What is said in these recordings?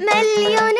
مليون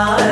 날